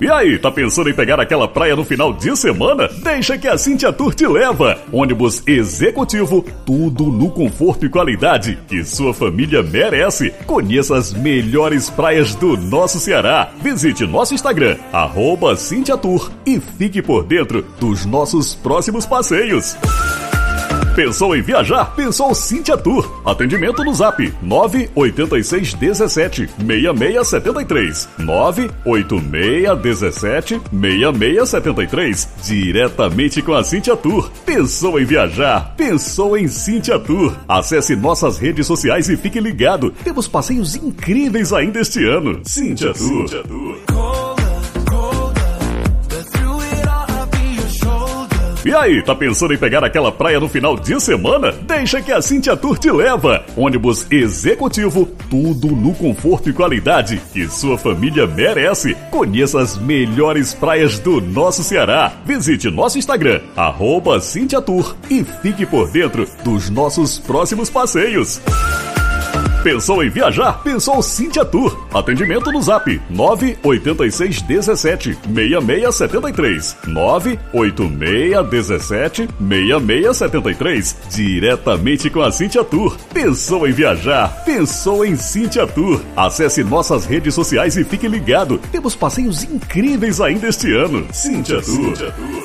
E aí, tá pensando em pegar aquela praia no final de semana? Deixa que a Cintia Tour te leva. Ônibus executivo, tudo no conforto e qualidade que sua família merece. Conheça as melhores praias do nosso Ceará. Visite nosso Instagram, arroba Cintia Tour e fique por dentro dos nossos próximos passeios. Pensou em viajar? Pensou Cintia Tour. Atendimento no Zap 986 17 6673 986 17 6673 diretamente com a Cintia Tour. Pensou em viajar? Pensou em Cintia Tour. Acesse nossas redes sociais e fique ligado. Temos passeios incríveis ainda este ano. Cintia Tour. Cintia Tour. E aí, tá pensando em pegar aquela praia no final de semana? Deixa que a Cintia Tour te leva. Ônibus executivo, tudo no conforto e qualidade que sua família merece. Conheça as melhores praias do nosso Ceará. Visite nosso Instagram, arroba Cintia Tour e fique por dentro dos nossos próximos passeios. Pensou em viajar? Pensou Cintia Tour. Atendimento no Zap 986 17 6673 986 17 6673 diretamente com a Cintia Tour. Pensou em viajar? Pensou em Cintia Tour. Acesse nossas redes sociais e fique ligado. Temos passeios incríveis ainda este ano. Cintia Tour. Cintia Tour.